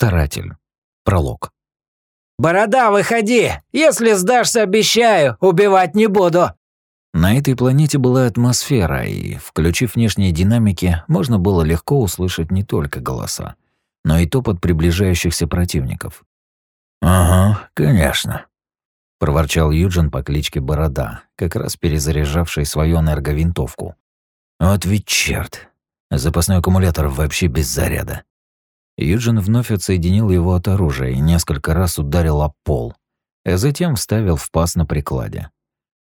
Старатель. Пролог. «Борода, выходи! Если сдашься, обещаю, убивать не буду!» На этой планете была атмосфера, и, включив внешние динамики, можно было легко услышать не только голоса, но и топот приближающихся противников. «Ага, конечно», — проворчал Юджин по кличке Борода, как раз перезаряжавший свою энерговинтовку. «Вот ведь черт! Запасной аккумулятор вообще без заряда». Юджин вновь отсоединил его от оружия и несколько раз ударил об пол, а затем вставил в паз на прикладе.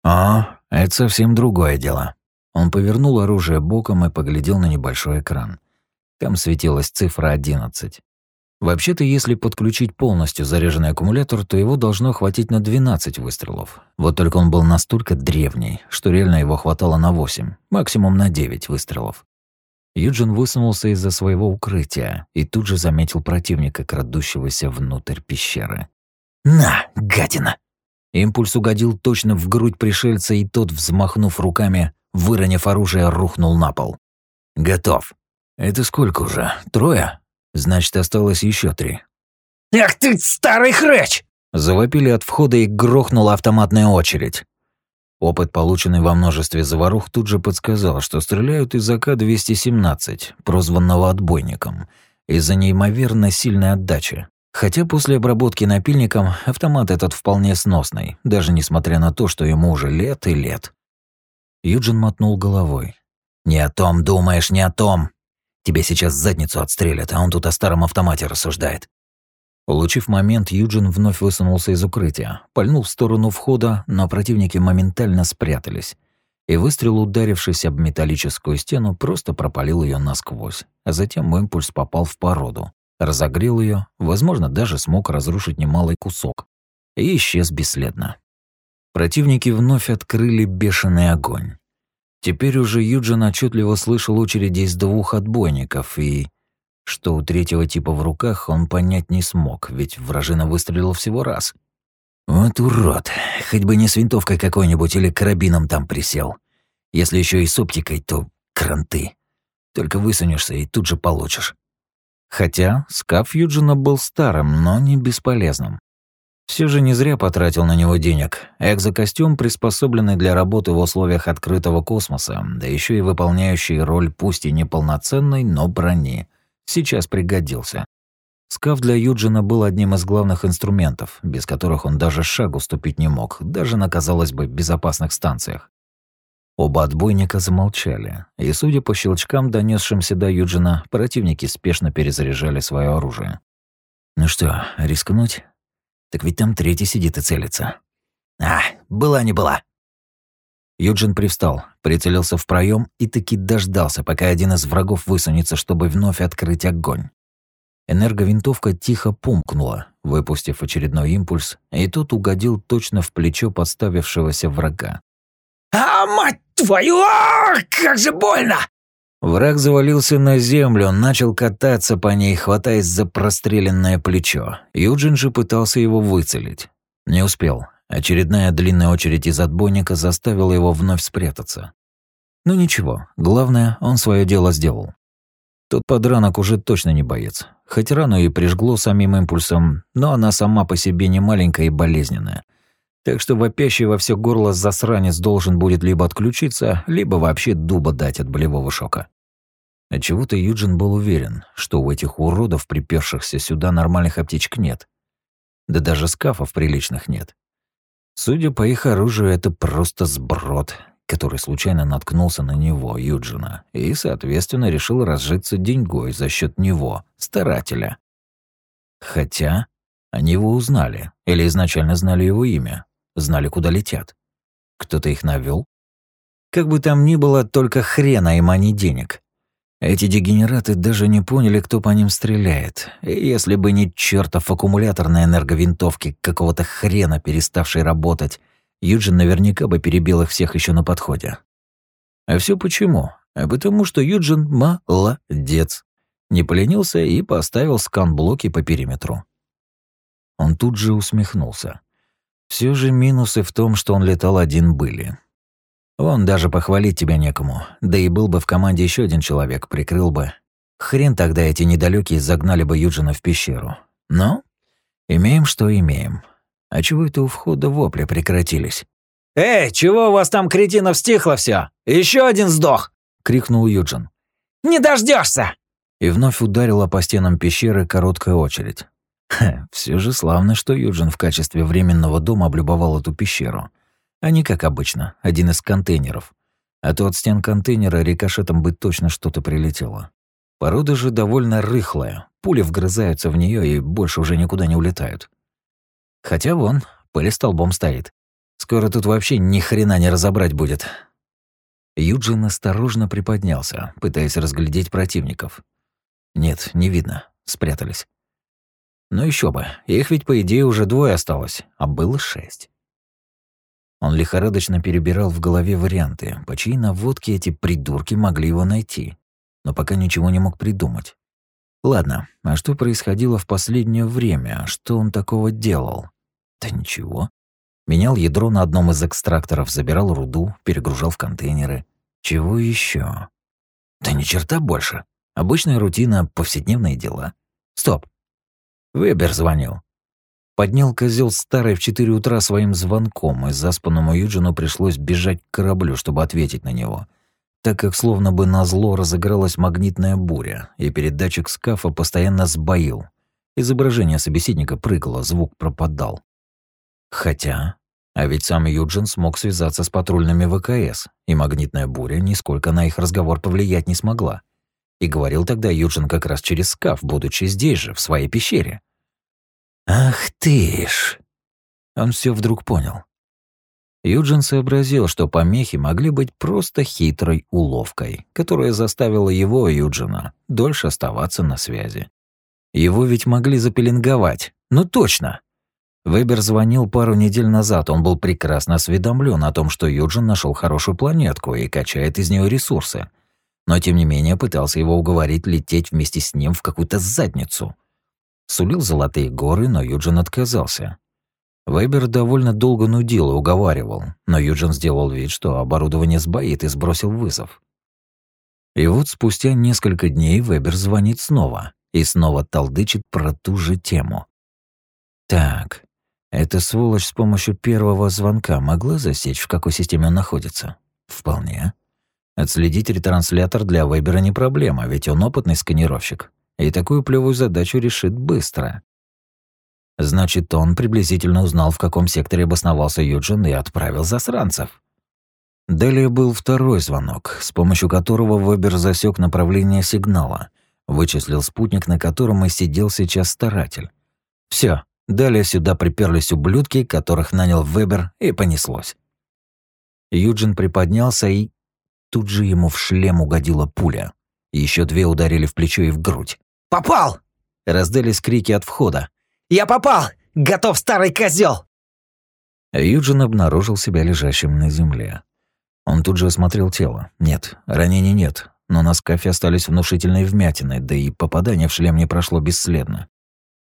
«А, это совсем другое дело». Он повернул оружие боком и поглядел на небольшой экран. Там светилась цифра 11. Вообще-то, если подключить полностью заряженный аккумулятор, то его должно хватить на 12 выстрелов. Вот только он был настолько древний, что реально его хватало на 8, максимум на 9 выстрелов. Юджин высунулся из-за своего укрытия и тут же заметил противника, крадущегося внутрь пещеры. «На, гадина!» Импульс угодил точно в грудь пришельца, и тот, взмахнув руками, выронив оружие, рухнул на пол. «Готов. Это сколько уже? Трое? Значит, осталось еще три». «Эх ты, старый хряч!» Завопили от входа и грохнула автоматная очередь. Опыт, полученный во множестве заварух, тут же подсказал, что стреляют из АК-217, прозванного отбойником, из-за неимоверно сильной отдачи. Хотя после обработки напильником автомат этот вполне сносный, даже несмотря на то, что ему уже лет и лет. Юджин мотнул головой. «Не о том думаешь, не о том. Тебе сейчас задницу отстрелят, а он тут о старом автомате рассуждает». Улучив момент, Юджин вновь высунулся из укрытия, пальнул в сторону входа, но противники моментально спрятались. И выстрел, ударившись об металлическую стену, просто пропалил ее насквозь, а затем импульс попал в породу разогрел ее, возможно, даже смог разрушить немалый кусок, и исчез бесследно. Противники вновь открыли бешеный огонь. Теперь уже Юджин отчетливо слышал очереди из двух отбойников, и что у третьего типа в руках он понять не смог, ведь вражина выстрелил всего раз. Вот урод, хоть бы не с винтовкой какой-нибудь или карабином там присел. Если еще и с оптикой, то кранты. Только высунешься и тут же получишь. Хотя скаф Юджина был старым, но не бесполезным. Все же не зря потратил на него денег. Экзокостюм, приспособленный для работы в условиях открытого космоса, да еще и выполняющий роль пусть и неполноценной, но брони, сейчас пригодился. Скаф для Юджина был одним из главных инструментов, без которых он даже шагу ступить не мог, даже на, казалось бы, безопасных станциях. Оба отбойника замолчали, и, судя по щелчкам, донесшимся до Юджина, противники спешно перезаряжали свое оружие. «Ну что, рискнуть? Так ведь там третий сидит и целится». «А, была не была». Юджин привстал, прицелился в проем и таки дождался, пока один из врагов высунется, чтобы вновь открыть огонь. Энерговинтовка тихо пумкнула, выпустив очередной импульс, и тот угодил точно в плечо подставившегося врага. «А, мать твою! А, как же больно!» Враг завалился на землю, начал кататься по ней, хватаясь за простреленное плечо. Юджин же пытался его выцелить. Не успел. Очередная длинная очередь из отбойника заставила его вновь спрятаться. Ну ничего, главное, он свое дело сделал. Тот подранок уже точно не боец. Хоть рану и прижгло самим импульсом, но она сама по себе не маленькая и болезненная. Так что вопящий во все горло засранец должен будет либо отключиться, либо вообще дуба дать от болевого шока. Отчего-то Юджин был уверен, что у этих уродов, припершихся сюда, нормальных аптечек нет. Да даже скафов приличных нет. Судя по их оружию, это просто сброд, который случайно наткнулся на него, Юджина, и, соответственно, решил разжиться деньгой за счет него, старателя. Хотя они его узнали, или изначально знали его имя, знали, куда летят. Кто-то их навёл? Как бы там ни было, только хрена им, а не денег. Эти дегенераты даже не поняли, кто по ним стреляет. И если бы не чертов аккумулятор на энерговинтовке, какого-то хрена переставший работать, Юджин наверняка бы перебил их всех еще на подходе. А все почему? А потому что Юджин молодец. Не поленился и поставил скан-блоки по периметру. Он тут же усмехнулся. Все же минусы в том, что он летал один были. Он даже похвалить тебя некому, да и был бы в команде еще один человек, прикрыл бы. Хрен тогда эти недалекие загнали бы Юджина в пещеру. Но имеем, что имеем. А чего это у входа вопли прекратились? «Эй, чего у вас там, кретинов, стихло все? Еще один сдох!» — крикнул Юджин. «Не дождешься! И вновь ударила по стенам пещеры короткая очередь. Ха, все же славно, что Юджин в качестве временного дома облюбовал эту пещеру. А не как обычно, один из контейнеров. А то от стен контейнера рикошетом бы точно что-то прилетело. Порода же довольно рыхлая, пули вгрызаются в нее и больше уже никуда не улетают. Хотя вон, пыль столбом стоит. Скоро тут вообще ни хрена не разобрать будет. Юджин осторожно приподнялся, пытаясь разглядеть противников. Нет, не видно, спрятались. Но еще бы, их ведь по идее уже двое осталось, а было шесть. Он лихорадочно перебирал в голове варианты, по чьей наводке эти придурки могли его найти, но пока ничего не мог придумать. Ладно, а что происходило в последнее время? Что он такого делал? Да ничего. Менял ядро на одном из экстракторов, забирал руду, перегружал в контейнеры. Чего еще? Да ни черта больше. Обычная рутина, повседневные дела. Стоп. Вебер звонил. Поднял козел старый в 4 утра своим звонком, и заспанному Юджину пришлось бежать к кораблю, чтобы ответить на него, так как словно бы на зло разыгралась магнитная буря, и передатчик скафа постоянно сбоил. Изображение собеседника прыгало, звук пропадал. Хотя, а ведь сам Юджин смог связаться с патрульными ВКС, и магнитная буря нисколько на их разговор повлиять не смогла. И говорил тогда Юджин как раз через скаф, будучи здесь же, в своей пещере. «Ах ты ж!» Он все вдруг понял. Юджин сообразил, что помехи могли быть просто хитрой уловкой, которая заставила его, Юджина, дольше оставаться на связи. Его ведь могли запеленговать. Ну точно! Вебер звонил пару недель назад, он был прекрасно осведомлен о том, что Юджин нашел хорошую планетку и качает из нее ресурсы. Но тем не менее пытался его уговорить лететь вместе с ним в какую-то задницу. Сулил золотые горы, но Юджин отказался. Вебер довольно долго нудил и уговаривал, но Юджин сделал вид, что оборудование сбоит и сбросил вызов. И вот спустя несколько дней Вебер звонит снова и снова толдычит про ту же тему. Так, эта сволочь с помощью первого звонка могла засечь, в какой системе он находится? Вполне. Отследить ретранслятор для Вебера не проблема, ведь он опытный сканировщик. И такую плевую задачу решит быстро. Значит, он приблизительно узнал, в каком секторе обосновался Юджин и отправил засранцев. Далее был второй звонок, с помощью которого Вебер засек направление сигнала, вычислил спутник, на котором и сидел сейчас старатель. Все, Далее сюда приперлись ублюдки, которых нанял Вебер, и понеслось. Юджин приподнялся и... Тут же ему в шлем угодила пуля. Еще две ударили в плечо и в грудь. «Попал!» Раздались крики от входа. «Я попал! Готов, старый козел! Юджин обнаружил себя лежащим на земле. Он тут же осмотрел тело. Нет, ранений нет, но на скафе остались внушительные вмятины, да и попадание в шлем не прошло бесследно.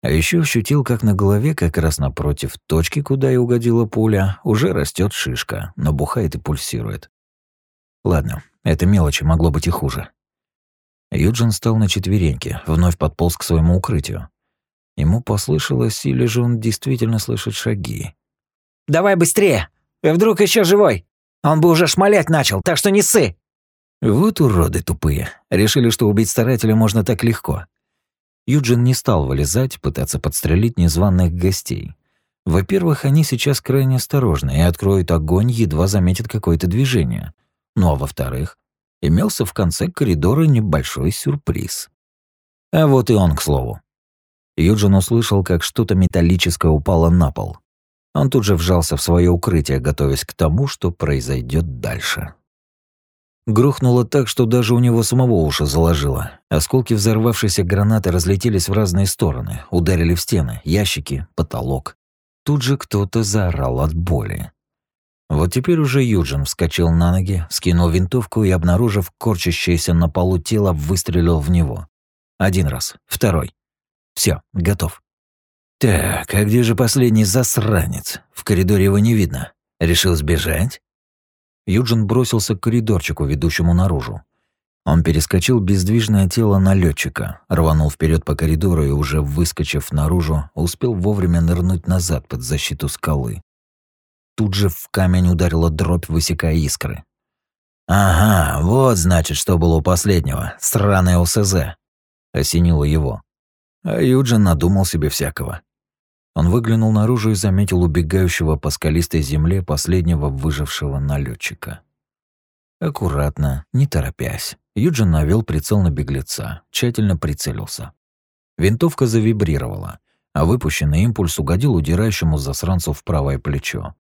А еще ощутил, как на голове, как раз напротив точки, куда и угодила пуля, уже растет шишка, набухает и пульсирует. Ладно, это мелочи, могло быть и хуже. Юджин стал на четвереньки, вновь подполз к своему укрытию. Ему послышалось, или же он действительно слышит шаги. «Давай быстрее! Вдруг еще живой! Он бы уже шмалять начал, так что не ссы!» Вот уроды тупые. Решили, что убить старателя можно так легко. Юджин не стал вылезать, пытаться подстрелить незваных гостей. Во-первых, они сейчас крайне осторожны и откроют огонь, едва заметят какое-то движение. Ну а во-вторых, имелся в конце коридора небольшой сюрприз. А вот и он, к слову. Юджин услышал, как что-то металлическое упало на пол. Он тут же вжался в свое укрытие, готовясь к тому, что произойдет дальше. Грохнуло так, что даже у него самого уши заложило. Осколки взорвавшейся гранаты разлетелись в разные стороны, ударили в стены, ящики, потолок. Тут же кто-то заорал от боли. Вот теперь уже Юджин вскочил на ноги, скинул винтовку и, обнаружив корчащееся на полу тело, выстрелил в него. Один раз, второй. Все, готов. Так, а где же последний засранец? В коридоре его не видно. Решил сбежать? Юджин бросился к коридорчику, ведущему наружу. Он перескочил бездвижное тело налетчика, рванул вперед по коридору и, уже выскочив наружу, успел вовремя нырнуть назад под защиту скалы. Тут же в камень ударила дробь, высекая искры. «Ага, вот значит, что было у последнего. Сраное ОСЗ!» — осенило его. А Юджин надумал себе всякого. Он выглянул наружу и заметил убегающего по скалистой земле последнего выжившего налетчика. Аккуратно, не торопясь, Юджин навел прицел на беглеца, тщательно прицелился. Винтовка завибрировала, а выпущенный импульс угодил удирающему засранцу в правое плечо.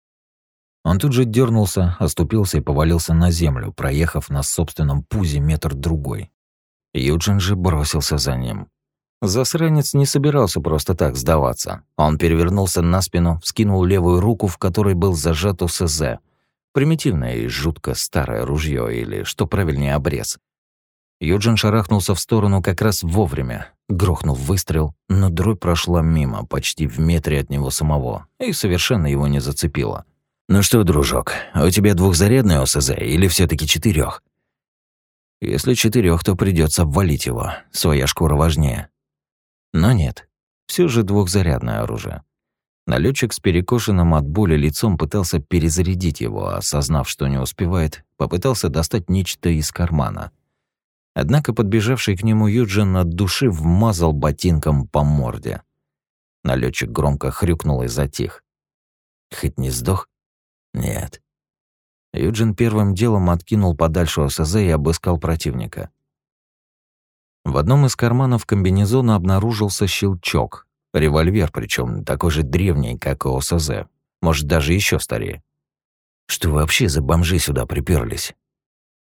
Он тут же дернулся, оступился и повалился на землю, проехав на собственном пузе метр-другой. Юджин же бросился за ним. Засранец не собирался просто так сдаваться. Он перевернулся на спину, вскинул левую руку, в которой был зажат УСЗ, Примитивное и жутко старое ружье или, что правильнее, обрез. Юджин шарахнулся в сторону как раз вовремя. Грохнул выстрел, но дробь прошла мимо, почти в метре от него самого, и совершенно его не зацепила. «Ну что, дружок, у тебя двухзарядный ОСЗ или все таки четырех? Если четырех, то придется обвалить его, своя шкура важнее. Но нет, все же двухзарядное оружие. Налетчик с перекошенным от боли лицом пытался перезарядить его, а осознав, что не успевает, попытался достать нечто из кармана. Однако подбежавший к нему Юджин от души вмазал ботинком по морде. Налетчик громко хрюкнул и затих. Хоть не сдох? Нет. Юджин первым делом откинул подальше ОСЗ и обыскал противника. В одном из карманов комбинезона обнаружился щелчок, Револьвер, причем такой же древний, как и ОСЗ. Может, даже еще старее. Что вообще за бомжи сюда приперлись?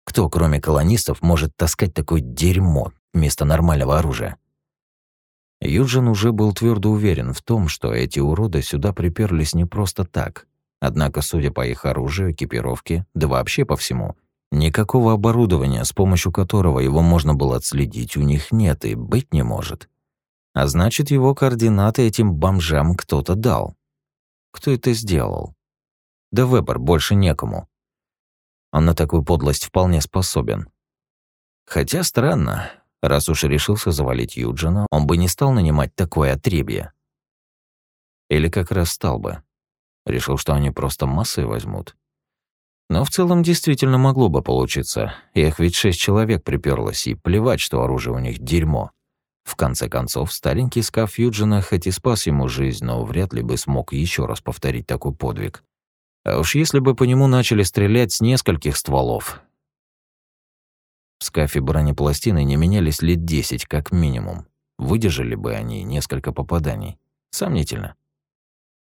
Кто, кроме колонистов, может таскать такое дерьмо вместо нормального оружия? Юджин уже был твердо уверен в том, что эти уроды сюда приперлись не просто так. Однако, судя по их оружию, экипировке, да вообще по всему, никакого оборудования, с помощью которого его можно было отследить, у них нет и быть не может. А значит, его координаты этим бомжам кто-то дал. Кто это сделал? Да выбор больше некому. Он на такую подлость вполне способен. Хотя странно, раз уж решился завалить Юджина, он бы не стал нанимать такое отребье. Или как раз стал бы. Решил, что они просто массой возьмут. Но в целом действительно могло бы получиться. Их ведь шесть человек приперлось, и плевать, что оружие у них дерьмо. В конце концов, старенький скаф Юджина хоть и спас ему жизнь, но вряд ли бы смог еще раз повторить такой подвиг. А уж если бы по нему начали стрелять с нескольких стволов. В скафе бронепластины не менялись лет десять, как минимум. Выдержали бы они несколько попаданий. Сомнительно.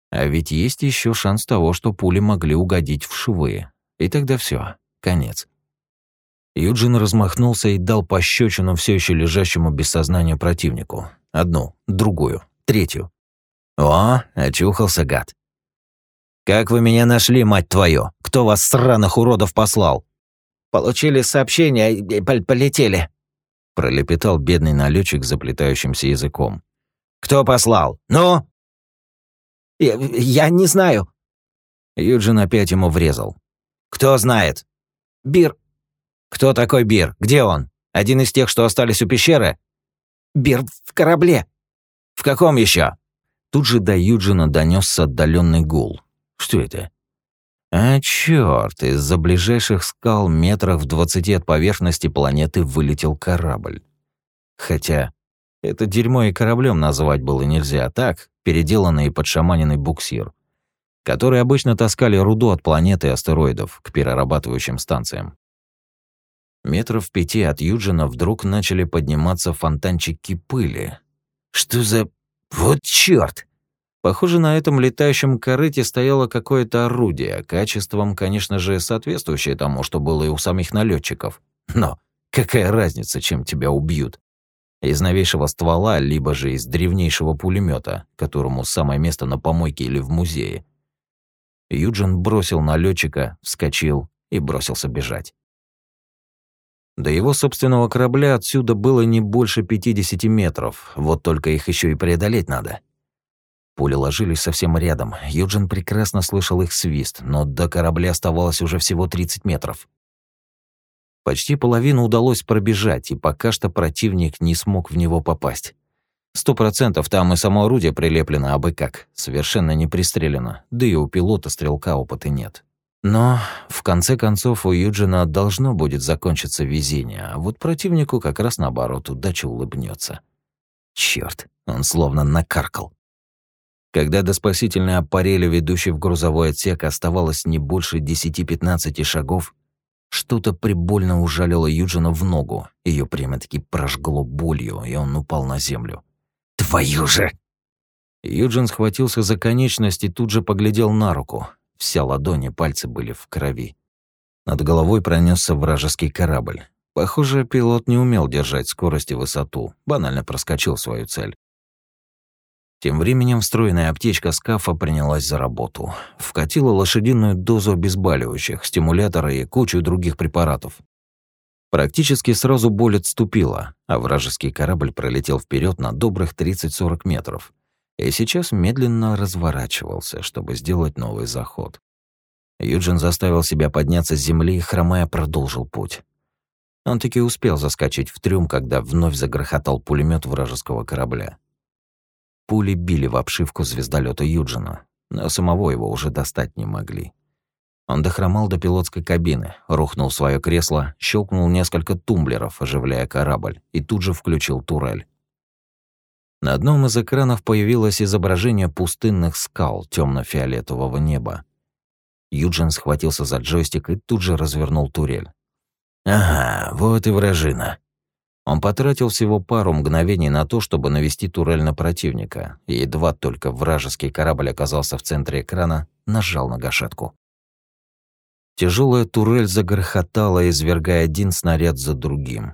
А ведь есть еще шанс того, что пули могли угодить в швы. И тогда все, конец. Юджин размахнулся и дал пощечину все еще лежащему без сознания противнику. Одну, другую, третью. «О, очухался гад. Как вы меня нашли, мать твою? Кто вас, сраных уродов, послал?» «Получили сообщение и полетели», — пролепетал бедный налетчик заплетающимся языком. «Кто послал? Ну?» Я, «Я не знаю». Юджин опять ему врезал. «Кто знает?» «Бир, «Кто такой Бир? Где он? Один из тех, что остались у пещеры?» «Бир в корабле». «В каком еще? Тут же до Юджина донесся отдаленный гул. «Что это?» А черт, из-за ближайших скал метрах в двадцати от поверхности планеты вылетел корабль. Хотя это дерьмо и кораблем назвать было нельзя, а так переделанный и подшаманенный буксир, который обычно таскали руду от планеты и астероидов к перерабатывающим станциям. Метров пяти от Юджина вдруг начали подниматься фонтанчики пыли. Что за... Вот чёрт! Похоже, на этом летающем корыте стояло какое-то орудие, качеством, конечно же, соответствующее тому, что было и у самих налетчиков. Но какая разница, чем тебя убьют? Из новейшего ствола, либо же из древнейшего пулемета, которому самое место на помойке или в музее. Юджин бросил налетчика, вскочил и бросился бежать. До его собственного корабля отсюда было не больше 50 метров, вот только их еще и преодолеть надо. Пули ложились совсем рядом, Юджин прекрасно слышал их свист, но до корабля оставалось уже всего 30 метров. Почти половину удалось пробежать, и пока что противник не смог в него попасть. Сто процентов там и само орудие прилеплено абы как, совершенно не пристрелено, да и у пилота-стрелка опыта нет. Но, в конце концов, у Юджина должно будет закончиться везение, а вот противнику как раз наоборот удача улыбнется. Черт, он словно накаркал. Когда до спасительной аппарели, ведущей в грузовой отсек, оставалось не больше 10-15 шагов, что-то прибольно ужалило Юджина в ногу. Ее прямо-таки прожгло болью, и он упал на землю. «Твою же!» Юджин схватился за конечность и тут же поглядел на руку. Вся ладонь и пальцы были в крови. Над головой пронесся вражеский корабль. Похоже, пилот не умел держать скорость и высоту, банально проскочил свою цель. Тем временем встроенная аптечка скафа принялась за работу. Вкатила лошадиную дозу обезболивающих, стимулятора и кучу других препаратов. Практически сразу боль отступила, а вражеский корабль пролетел вперед на добрых 30-40 метров. И сейчас медленно разворачивался, чтобы сделать новый заход. Юджин заставил себя подняться с земли и, хромая, продолжил путь. Он таки успел заскочить в трюм, когда вновь загрохотал пулемет вражеского корабля. Пули били в обшивку звездолета Юджина, но самого его уже достать не могли. Он дохромал до пилотской кабины, рухнул в свое кресло, щелкнул несколько тумблеров, оживляя корабль, и тут же включил турель. На одном из экранов появилось изображение пустынных скал темно фиолетового неба. Юджин схватился за джойстик и тут же развернул турель. «Ага, вот и вражина», он потратил всего пару мгновений на то, чтобы навести турель на противника, и едва только вражеский корабль оказался в центре экрана, нажал на гашетку. Тяжелая турель загрохотала, извергая один снаряд за другим.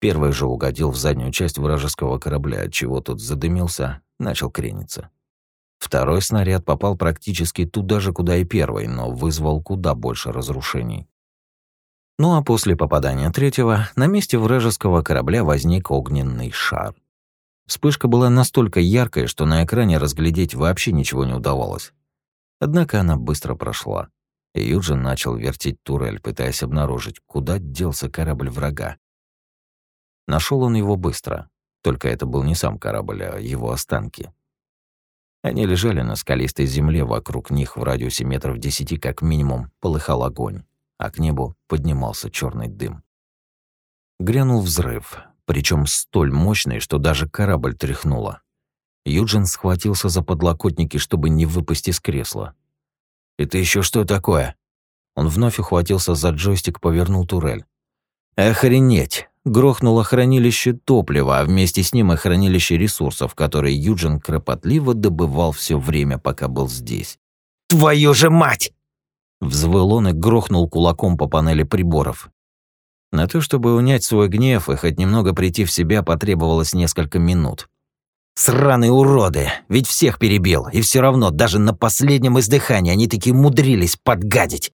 Первый же угодил в заднюю часть вражеского корабля, отчего тот задымился, начал крениться. Второй снаряд попал практически туда же, куда и первый, но вызвал куда больше разрушений. Ну а после попадания третьего на месте вражеского корабля возник огненный шар. Вспышка была настолько яркой, что на экране разглядеть вообще ничего не удавалось. Однако она быстро прошла, и Юджин начал вертеть турель, пытаясь обнаружить, куда делся корабль врага. Нашел он его быстро, только это был не сам корабль, а его останки. Они лежали на скалистой земле, вокруг них в радиусе метров десяти как минимум полыхал огонь а к небу поднимался черный дым. Грянул взрыв, причем столь мощный, что даже корабль тряхнуло. Юджин схватился за подлокотники, чтобы не выпасть из кресла. «Это еще что такое?» Он вновь ухватился за джойстик, повернул турель. «Охренеть!» Грохнуло хранилище топлива, а вместе с ним и хранилище ресурсов, которые Юджин кропотливо добывал все время, пока был здесь. «Твою же мать!» Взвыл он и грохнул кулаком по панели приборов. На то, чтобы унять свой гнев и хоть немного прийти в себя, потребовалось несколько минут. «Сраные уроды! Ведь всех перебил, и все равно даже на последнем издыхании они таки умудрились подгадить!»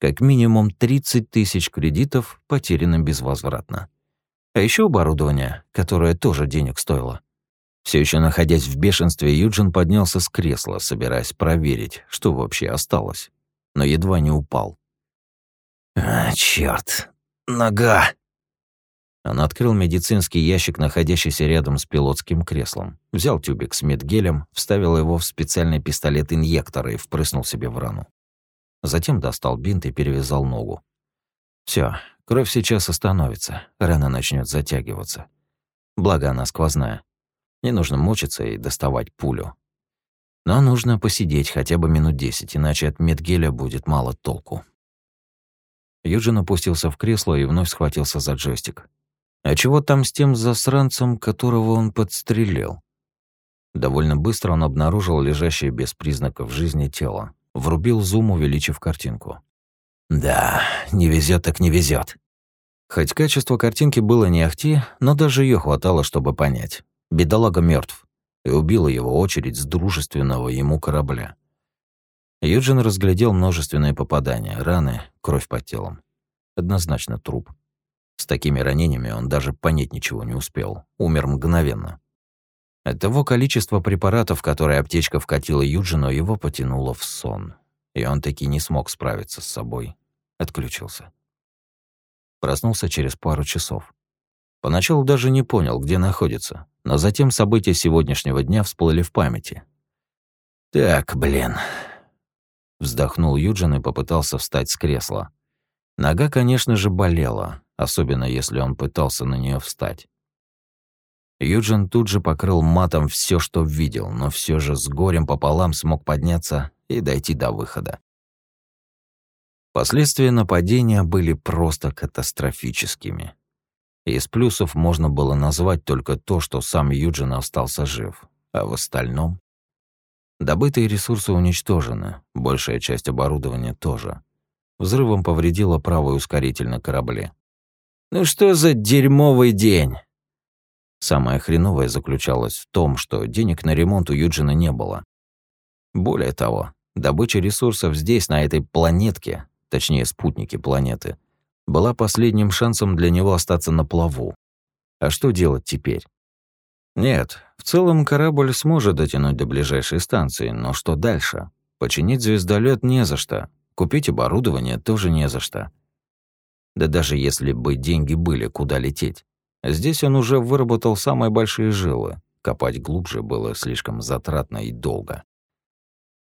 Как минимум 30 тысяч кредитов потеряно безвозвратно. А еще оборудование, которое тоже денег стоило. Все еще находясь в бешенстве, Юджин поднялся с кресла, собираясь проверить, что вообще осталось но едва не упал. «А, чёрт! Нога!» Он открыл медицинский ящик, находящийся рядом с пилотским креслом, взял тюбик с медгелем, вставил его в специальный пистолет-инъектор и впрыснул себе в рану. Затем достал бинт и перевязал ногу. Все, кровь сейчас остановится, рана начнет затягиваться. Благо она сквозная. Не нужно мучиться и доставать пулю. Но нужно посидеть хотя бы минут десять, иначе от медгеля будет мало толку. Юджин опустился в кресло и вновь схватился за джойстик. А чего там с тем засранцем, которого он подстрелил? Довольно быстро он обнаружил лежащее без признаков жизни тело. Врубил зум, увеличив картинку. Да, не везет так не везет. Хоть качество картинки было не ахти, но даже ее хватало, чтобы понять. Бедолага мертв и убила его очередь с дружественного ему корабля. Юджин разглядел множественные попадания, раны, кровь под телом. Однозначно труп. С такими ранениями он даже понять ничего не успел. Умер мгновенно. От того количества препаратов, которые аптечка вкатила Юджину, его потянуло в сон. И он таки не смог справиться с собой. Отключился. Проснулся через пару часов. Поначалу даже не понял, где находится, но затем события сегодняшнего дня всплыли в памяти. «Так, блин...» Вздохнул Юджин и попытался встать с кресла. Нога, конечно же, болела, особенно если он пытался на нее встать. Юджин тут же покрыл матом все, что видел, но все же с горем пополам смог подняться и дойти до выхода. Последствия нападения были просто катастрофическими. Из плюсов можно было назвать только то, что сам Юджин остался жив, а в остальном... Добытые ресурсы уничтожены, большая часть оборудования тоже. Взрывом повредила правый ускоритель на корабле. «Ну что за дерьмовый день?» Самое хреновое заключалось в том, что денег на ремонт у Юджина не было. Более того, добыча ресурсов здесь, на этой планетке, точнее спутнике планеты, была последним шансом для него остаться на плаву. А что делать теперь? Нет, в целом корабль сможет дотянуть до ближайшей станции, но что дальше? Починить звездолет не за что, купить оборудование тоже не за что. Да даже если бы деньги были, куда лететь. Здесь он уже выработал самые большие жилы. Копать глубже было слишком затратно и долго.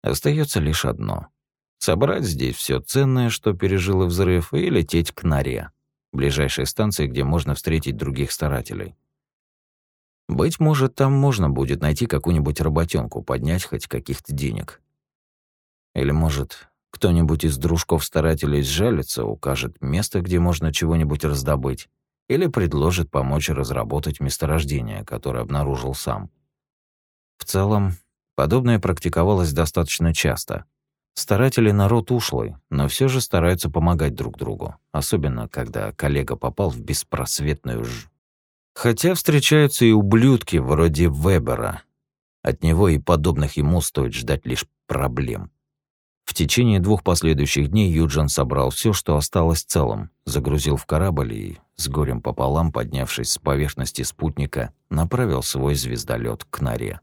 Остается лишь одно — собрать здесь все ценное, что пережило взрыв, и лететь к Норе, ближайшей станции, где можно встретить других старателей. Быть может, там можно будет найти какую-нибудь работенку, поднять хоть каких-то денег. Или, может, кто-нибудь из дружков-старателей сжалится, укажет место, где можно чего-нибудь раздобыть или предложит помочь разработать месторождение, которое обнаружил сам. В целом, подобное практиковалось достаточно часто. Старатели народ ушлый, но все же стараются помогать друг другу, особенно когда коллега попал в беспросветную ж... Хотя встречаются и ублюдки вроде Вебера. От него и подобных ему стоит ждать лишь проблем. В течение двух последующих дней Юджин собрал все, что осталось целым, загрузил в корабль и, с горем пополам поднявшись с поверхности спутника, направил свой звездолет к норе.